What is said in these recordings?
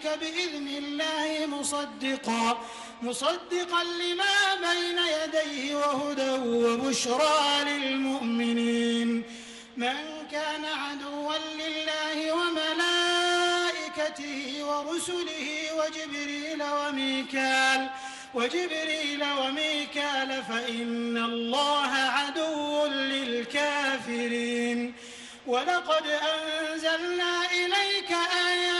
قلبك بإذن الله مصدقا مصدقا لما بين يديه وهدى وبشرى للمؤمنين. من كان عدوا لله وملائكته ورسله وجبريل وميكال وجبريل وميكال فإن الله عدو للكافرين. ولقد أنزلنا إليك آيات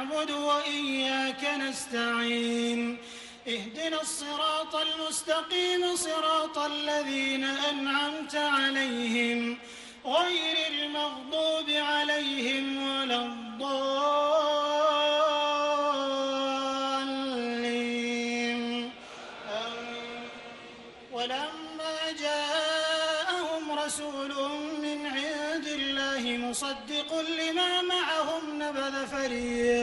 نعبد وإياك نستعين. اهدنا الصراط المستقيم صراط الذين أنعمت عليهم غير المغضوب عليهم ولا الضالين. ولما جاءهم رسول من عند الله مصدق لما معهم نبذ فريق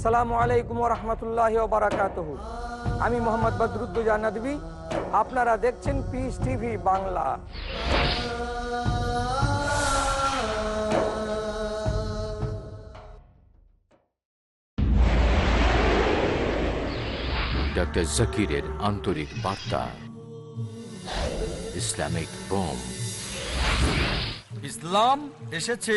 আসসালামু আলাইকুম রহমতুল্লাহ বারাকাত আমি মোহাম্মদ বদরুদ্দুজা নদী আপনারা দেখছেন পিস টিভি বাংলা। ডক্টর জাকিরের আন্তরিক বার্তা ইসলামিক বোম ইসলাম এসেছে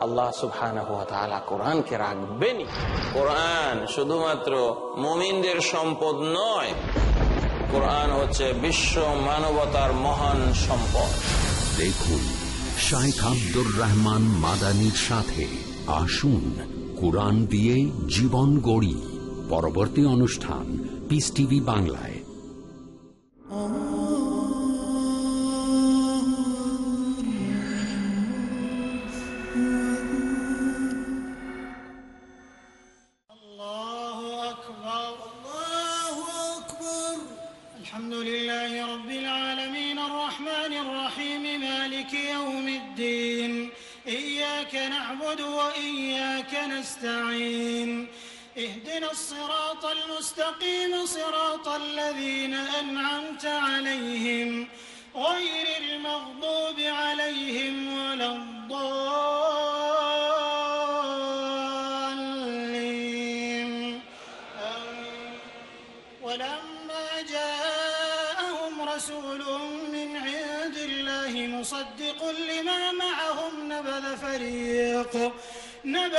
আল্লাহ সুবহানাহু তাআলা কোরআনকে রাখবেনই কোরআন শুধুমাত্র মুমিনদের সম্পদ নয়, কোরআন হচ্ছে বিশ্ব মানবতার মহান সম্পদ। দেখুন, শাইখ আব্দুর রহমান মাদানির সাথে আসুন কোরআন দিয়ে জীবন গড়ি। পরবর্তী অনুষ্ঠান পিস টিভি বাংলায়।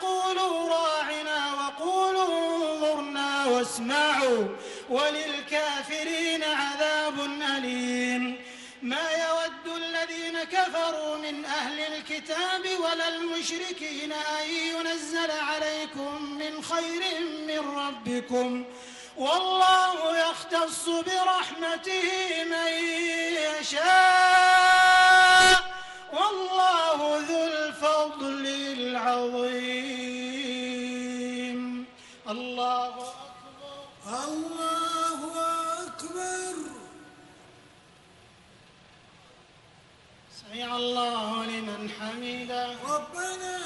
تقولوا راعنا وقولوا واسمعوا وللكافرين عذاب أليم. ما يود الذين كفروا من أهل الكتاب ولا المشركين أن ينزل عليكم من خير من ربكم. والله يختص برحمته من يشاء. الله لمن حمده. ربنا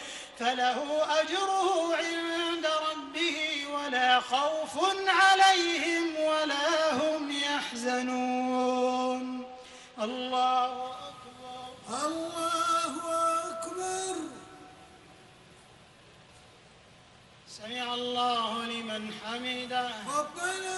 فله أجره عند ربه ولا خوف عليهم ولا هم يحزنون. الله أكبر. الله أكبر. سمع الله لمن حمده. ربنا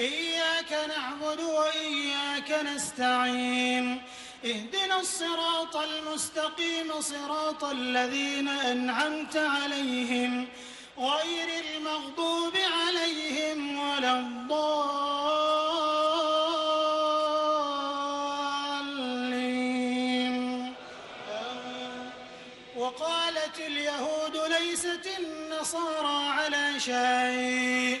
إياك نعبد وإياك نستعين. اهدنا الصراط المستقيم صراط الذين أنعمت عليهم. غير المغضوب عليهم ولا الضالين. وقالت اليهود ليست النصارى على شيء.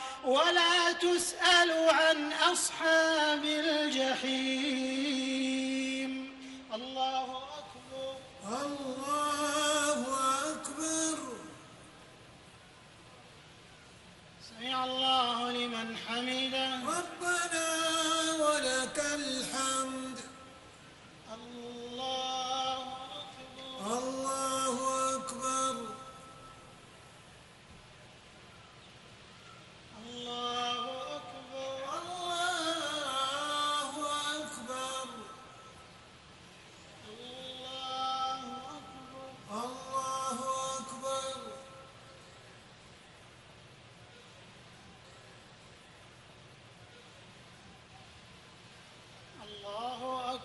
ولا تسأل عن أصحاب الجحيم.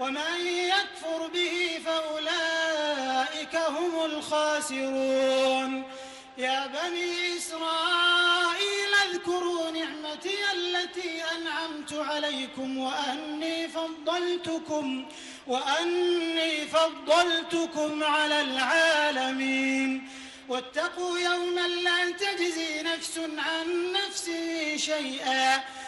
ومن يكفر به فأولئك هم الخاسرون. يا بني إسرائيل اذكروا نعمتي التي أنعمت عليكم وأني فضلتكم وأني فضلتكم على العالمين. واتقوا يوما لا تجزي نفس عن نفس شيئا.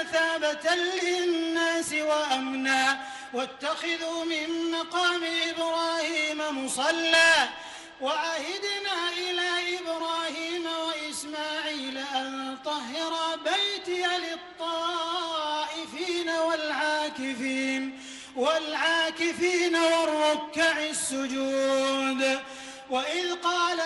مثابة للناس وأمنا واتخذوا من مقام إبراهيم مصلى وعهدنا إلى إبراهيم وإسماعيل أن طهر بيتي للطائفين والعاكفين والعاكفين والركع السجود وإذ قال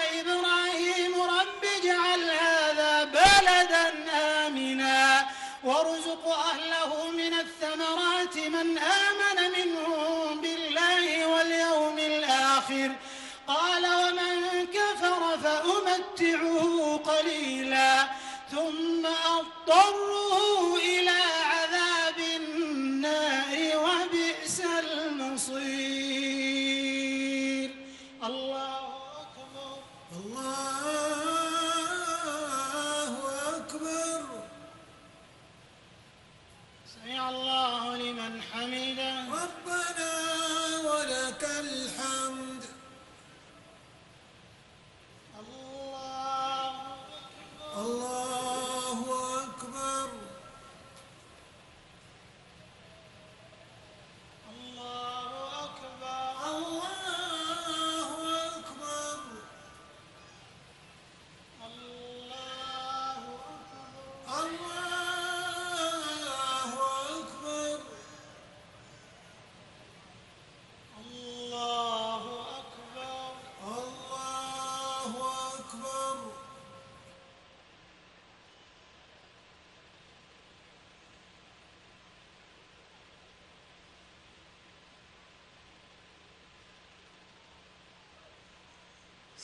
من آمن منهم بالله واليوم الآخر. قال ومن كفر فأمتعه قليلا ثم أضطره